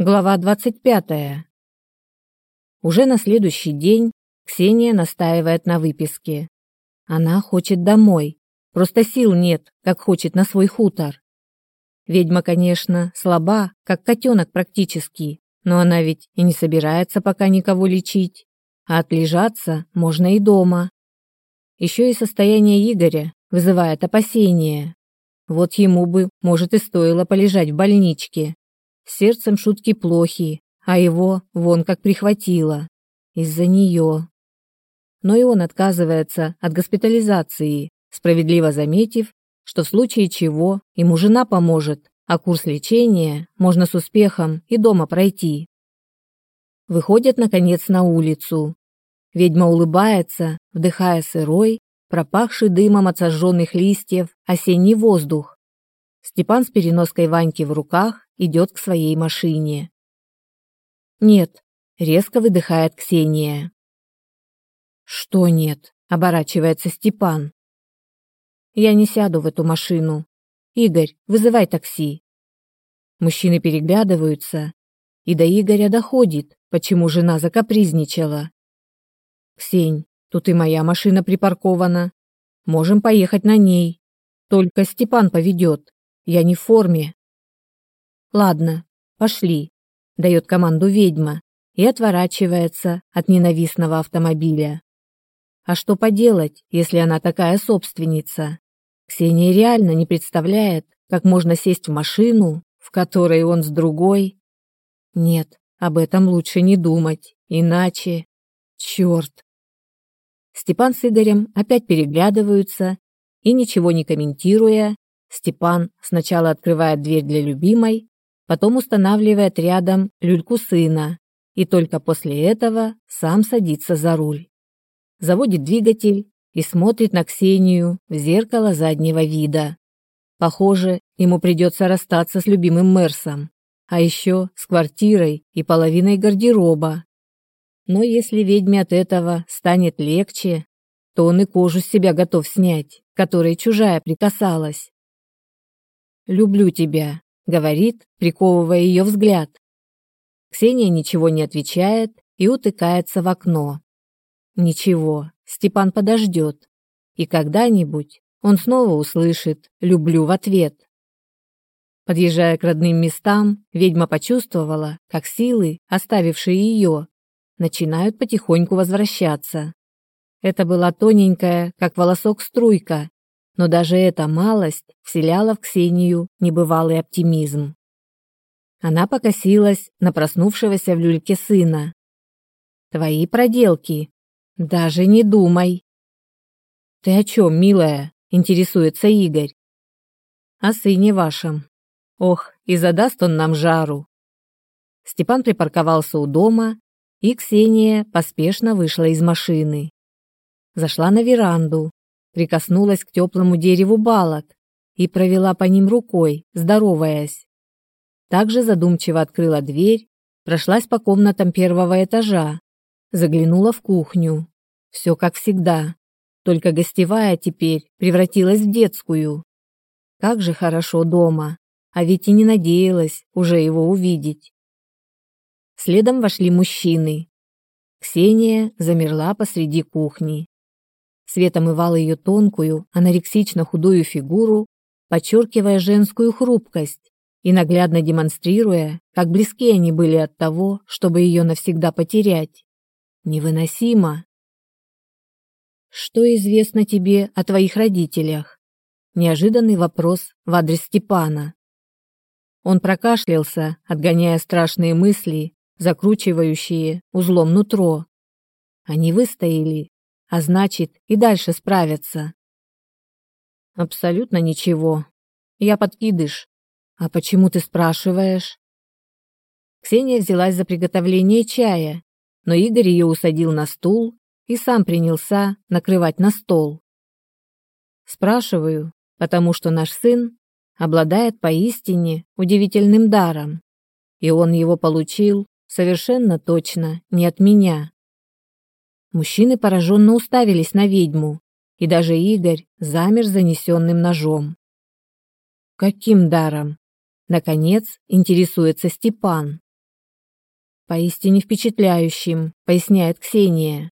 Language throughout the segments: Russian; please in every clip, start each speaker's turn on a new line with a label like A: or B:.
A: Глава 25. Уже на следующий день Ксения настаивает на выписке. Она хочет домой. Просто сил нет, как хочет на свой хутор. Ведьма, конечно, слаба, как котенок практически, но она ведь и не собирается пока никого лечить. А отлежаться можно и дома. Еще и состояние Игоря вызывает опасения. Вот ему бы, может, и стоило полежать в больничке, сердцем шутки плохи, а его вон как прихватило. Из-за нее. Но и он отказывается от госпитализации, справедливо заметив, что в случае чего ему жена поможет, а курс лечения можно с успехом и дома пройти. Выходят, наконец, на улицу. Ведьма улыбается, вдыхая сырой, пропахший дымом от сожженных листьев осенний воздух. Степан с переноской Ваньки в руках идет к своей машине. «Нет», — резко выдыхает Ксения. «Что нет?» — оборачивается Степан. «Я не сяду в эту машину. Игорь, вызывай такси». Мужчины переглядываются, и до Игоря доходит, почему жена закапризничала. «Ксень, тут и моя машина припаркована. Можем поехать на ней. Только Степан поведет. Я не в форме». Ладно, пошли, дает команду ведьма и отворачивается от ненавистного автомобиля. А что поделать, если она такая собственница? Ксения реально не представляет, как можно сесть в машину, в которой он с другой. Нет, об этом лучше не думать, иначе... Черт! Степан с Игорем опять переглядываются и, ничего не комментируя, Степан сначала открывает дверь для любимой, потом устанавливает рядом люльку сына и только после этого сам садится за руль. Заводит двигатель и смотрит на Ксению в зеркало заднего вида. Похоже, ему придется расстаться с любимым Мерсом, а еще с квартирой и половиной гардероба. Но если ведьме от этого станет легче, то он и кожу с себя готов снять, которой чужая прикасалась. «Люблю тебя», говорит, приковывая ее взгляд. Ксения ничего не отвечает и утыкается в окно. Ничего, Степан подождет. И когда-нибудь он снова услышит «люблю» в ответ. Подъезжая к родным местам, ведьма почувствовала, как силы, оставившие ее, начинают потихоньку возвращаться. Это была тоненькая, как волосок струйка, но даже эта малость вселяла в Ксению небывалый оптимизм. Она покосилась на проснувшегося в люльке сына. «Твои проделки. Даже не думай». «Ты о чем, милая?» — интересуется Игорь. «О сыне вашем. Ох, и задаст он нам жару». Степан припарковался у дома, и Ксения поспешно вышла из машины. Зашла на веранду, прикоснулась к теплому дереву балок и провела по ним рукой, здороваясь. Также задумчиво открыла дверь, прошлась по комнатам первого этажа, заглянула в кухню. Все как всегда, только гостевая теперь превратилась в детскую. Как же хорошо дома, а ведь и не надеялась уже его увидеть. Следом вошли мужчины. Ксения замерла посреди кухни. Свет омывал ее тонкую, анорексично худую фигуру, подчеркивая женскую хрупкость и наглядно демонстрируя, как близки они были от того, чтобы ее навсегда потерять. Невыносимо. «Что известно тебе о твоих родителях?» Неожиданный вопрос в адрес Степана. Он прокашлялся, отгоняя страшные мысли, закручивающие узлом нутро. Они выстояли, а значит, и дальше справятся. Абсолютно ничего. Я подкидыш. А почему ты спрашиваешь? Ксения взялась за приготовление чая, но Игорь ее усадил на стул и сам принялся накрывать на стол. Спрашиваю, потому что наш сын обладает поистине удивительным даром, и он его получил совершенно точно не от меня. Мужчины пораженно уставились на ведьму, и даже Игорь замер занесенным ножом. Каким даром? Наконец, интересуется Степан. поистине впечатляющим, поясняет Ксения.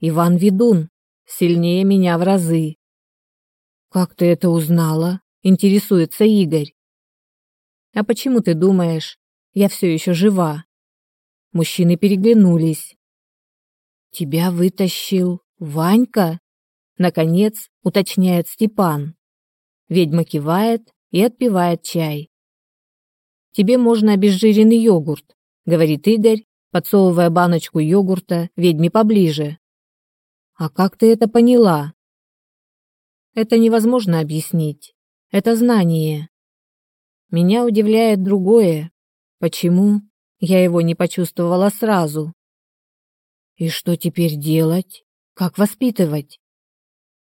A: Иван Ведун, сильнее меня в разы. Как ты это узнала? Интересуется Игорь. А почему ты думаешь, я все еще жива? Мужчины переглянулись. Тебя вытащил Ванька? Наконец, уточняет Степан. Ведьма кивает и отпивает чай. Тебе можно обезжиренный йогурт, говорит Игорь, подсовывая баночку йогурта ведьме поближе. А как ты это поняла? Это невозможно объяснить. Это знание. Меня удивляет другое. Почему я его не почувствовала сразу? И что теперь делать? Как воспитывать?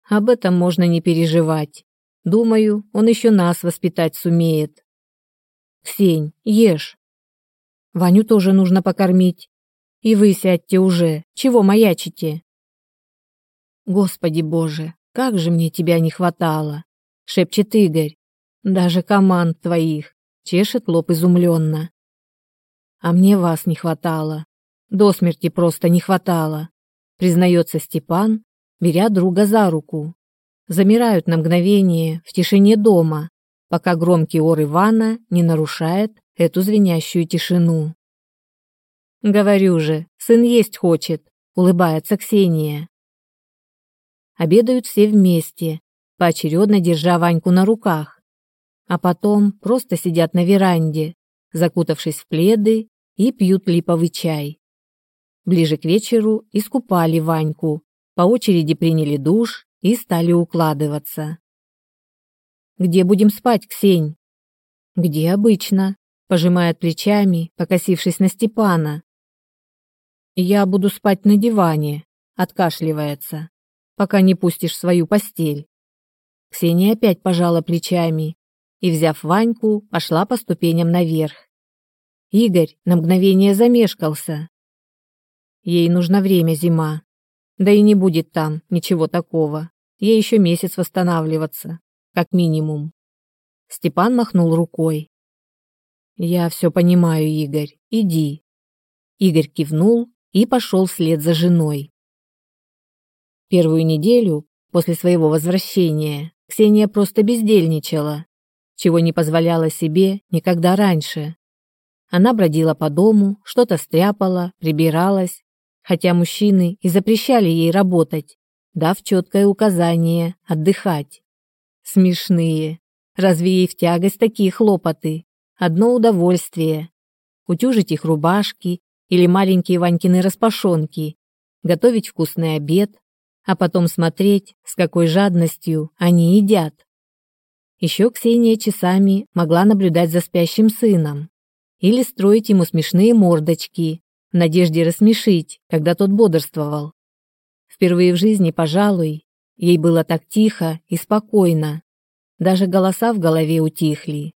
A: Об этом можно не переживать. Думаю, он еще нас воспитать сумеет. Ксень, ешь. Ваню тоже нужно покормить. И вы сядьте уже. Чего маячите? Господи Боже, как же мне тебя не хватало, шепчет Игорь. Даже команд твоих, чешет лоб изумленно. А мне вас не хватало. До смерти просто не хватало, признается Степан, беря друга за руку. Замирают на мгновение в тишине дома, пока громкий ор Ивана не нарушает эту звенящую тишину. «Говорю же, сын есть хочет», — улыбается Ксения. Обедают все вместе, поочередно держа Ваньку на руках. А потом просто сидят на веранде, закутавшись в пледы и пьют липовый чай. Ближе к вечеру искупали Ваньку, по очереди приняли душ и стали укладываться. Где будем спать, Ксень? Где обычно? Пожимает плечами, покосившись на Степана. Я буду спать на диване, откашливается, пока не пустишь свою постель. Ксения опять пожала плечами и, взяв Ваньку, пошла по ступеням наверх. Игорь на мгновение замешкался. Ей нужно время, зима. Да и не будет там ничего такого. Ей еще месяц восстанавливаться как минимум. Степан махнул рукой. Я все понимаю, Игорь. Иди. Игорь кивнул и пошел вслед за женой. Первую неделю после своего возвращения Ксения просто бездельничала, чего не позволяла себе никогда раньше. Она бродила по дому, что-то стряпала, прибиралась, хотя мужчины и запрещали ей работать, дав четкое указание отдыхать. Смешные. Разве ей в тягость такие хлопоты? Одно удовольствие. Утюжить их рубашки или маленькие Ванькины распашонки, готовить вкусный обед, а потом смотреть, с какой жадностью они едят. Еще Ксения часами могла наблюдать за спящим сыном или строить ему смешные мордочки в надежде рассмешить, когда тот бодрствовал. Впервые в жизни, пожалуй, Ей было так тихо и спокойно. Даже голоса в голове утихли.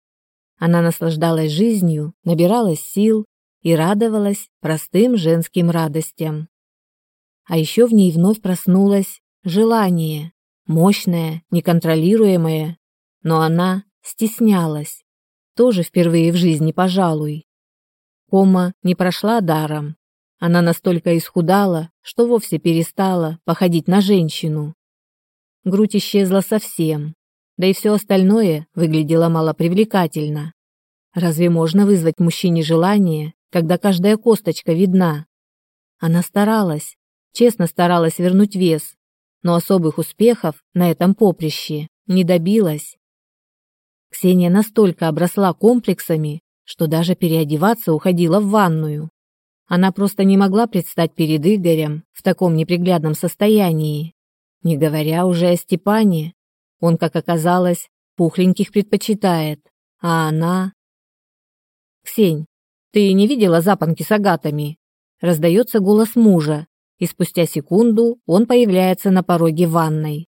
A: Она наслаждалась жизнью, набиралась сил и радовалась простым женским радостям. А еще в ней вновь проснулось желание, мощное, неконтролируемое, но она стеснялась, тоже впервые в жизни, пожалуй. Кома не прошла даром. Она настолько исхудала, что вовсе перестала походить на женщину. Грудь исчезла совсем, да и все остальное выглядело малопривлекательно. Разве можно вызвать мужчине желание, когда каждая косточка видна? Она старалась, честно старалась вернуть вес, но особых успехов на этом поприще не добилась. Ксения настолько обросла комплексами, что даже переодеваться уходила в ванную. Она просто не могла предстать перед Игорем в таком неприглядном состоянии. Не говоря уже о Степане, он, как оказалось, пухленьких предпочитает, а она... «Ксень, ты не видела запонки с агатами?» Раздается голос мужа, и спустя секунду он появляется на пороге ванной.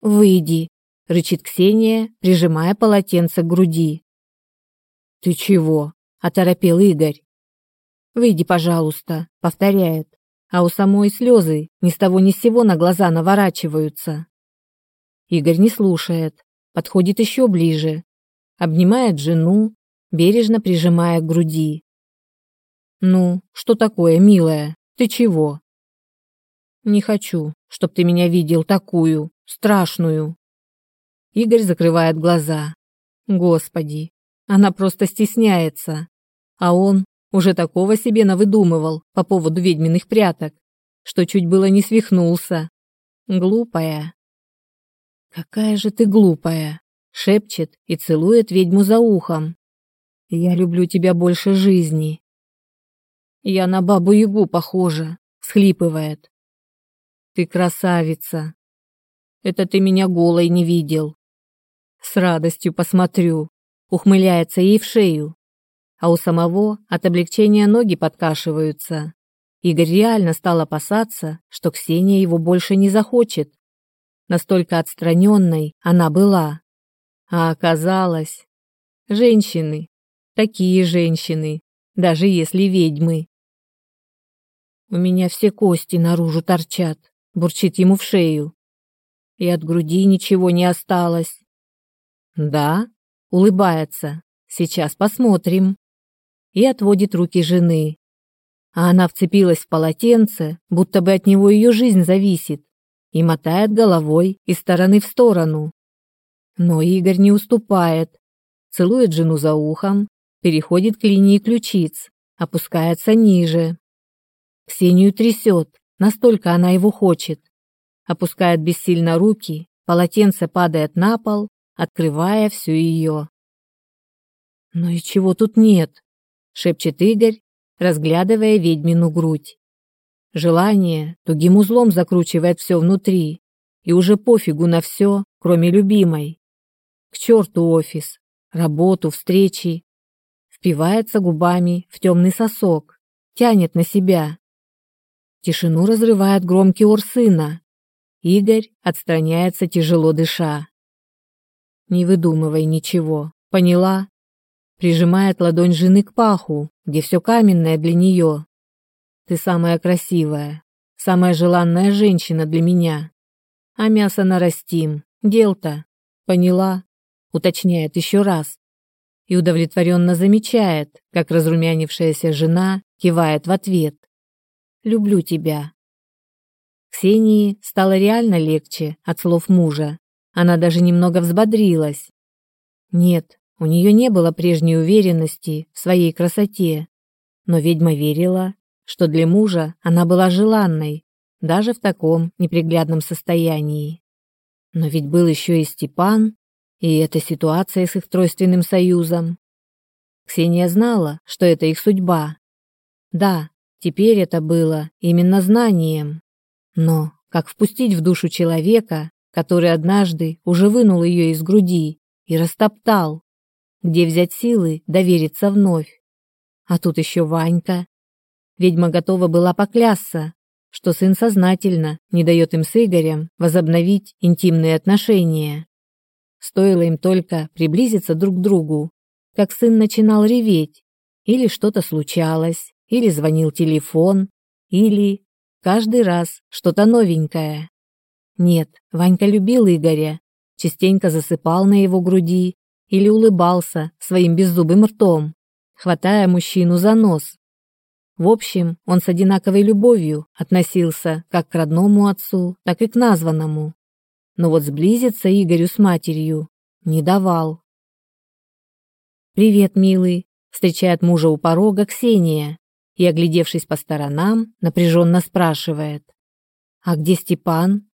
A: «Выйди», — рычит Ксения, прижимая полотенце к груди. «Ты чего?» — оторопел Игорь. «Выйди, пожалуйста», — повторяет а у самой слезы ни с того ни с сего на глаза наворачиваются. Игорь не слушает, подходит еще ближе, обнимает жену, бережно прижимая к груди. Ну, что такое, милая? Ты чего? Не хочу, чтоб ты меня видел такую, страшную. Игорь закрывает глаза. Господи, она просто стесняется. А он уже такого себе навыдумывал по поводу ведьминых пряток, что чуть было не свихнулся. Глупая. Какая же ты глупая, шепчет и целует ведьму за ухом. Я люблю тебя больше жизни. Я на бабу-ягу похожа, схлипывает. Ты красавица. Это ты меня голой не видел. С радостью посмотрю. Ухмыляется ей в шею. А у самого от облегчения ноги подкашиваются. Игорь реально стал опасаться, что Ксения его больше не захочет. Настолько отстраненной она была. А оказалось... Женщины. Такие женщины. Даже если ведьмы. У меня все кости наружу торчат бурчит ему в шею. И от груди ничего не осталось. Да, улыбается. Сейчас посмотрим. И отводит руки жены. А она вцепилась в полотенце, будто бы от него ее жизнь зависит, и мотает головой из стороны в сторону. Но Игорь не уступает. Целует жену за ухом, переходит к линии ключиц, опускается ниже. Ксению трясет, Настолько она его хочет. Опускает бессильно руки, полотенце падает на пол, открывая всю ее. «Ну и чего тут нет?» — шепчет Игорь, разглядывая ведьмину грудь. Желание тугим узлом закручивает все внутри, и уже пофигу на все, кроме любимой. К черту офис, работу, встречи. Впивается губами в темный сосок, тянет на себя. Тишину разрывает громкий ор сына. Игорь отстраняется, тяжело дыша. «Не выдумывай ничего, поняла?» Прижимает ладонь жены к паху, где все каменное для нее. «Ты самая красивая, самая желанная женщина для меня. А мясо нарастим, дел-то, поняла?» Уточняет еще раз. И удовлетворенно замечает, как разрумянившаяся жена кивает в ответ. Люблю тебя. Ксении стало реально легче от слов мужа. Она даже немного взбодрилась. Нет, у нее не было прежней уверенности в своей красоте, но ведьма верила, что для мужа она была желанной, даже в таком неприглядном состоянии. Но ведь был еще и Степан, и эта ситуация с их тройственным союзом. Ксения знала, что это их судьба. Да, Теперь это было именно знанием. Но как впустить в душу человека, который однажды уже вынул ее из груди и растоптал? Где взять силы довериться вновь? А тут еще Ванька. Ведьма готова была поклясться, что сын сознательно не дает им с Игорем возобновить интимные отношения. Стоило им только приблизиться друг к другу, как сын начинал реветь, или что-то случалось, или звонил телефон, или каждый раз что-то новенькое. Нет, Ванька любил Игоря, частенько засыпал на его груди или улыбался своим беззубым ртом, хватая мужчину за нос. В общем, он с одинаковой любовью относился как к родному отцу, так и к названному. Но вот сблизиться Игорю с матерью не давал. «Привет, милый», — встречает мужа у порога Ксения и, оглядевшись по сторонам, напряженно спрашивает. «А где Степан?»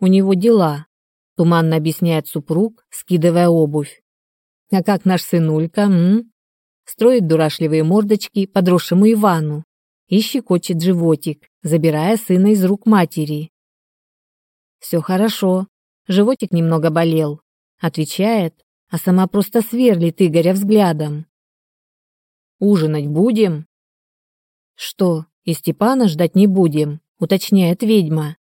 A: «У него дела», — туманно объясняет супруг, скидывая обувь. «А как наш сынулька, м?» Строит дурашливые мордочки подросшему Ивану и щекочет животик, забирая сына из рук матери. «Все хорошо. Животик немного болел», — отвечает, а сама просто сверлит Игоря взглядом. «Ужинать будем?» «Что, и Степана ждать не будем?» — уточняет ведьма.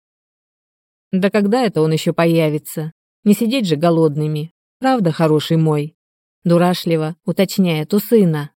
A: «Да когда это он еще появится? Не сидеть же голодными. Правда, хороший мой?» Дурашливо уточняет у сына.